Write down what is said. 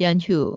연휴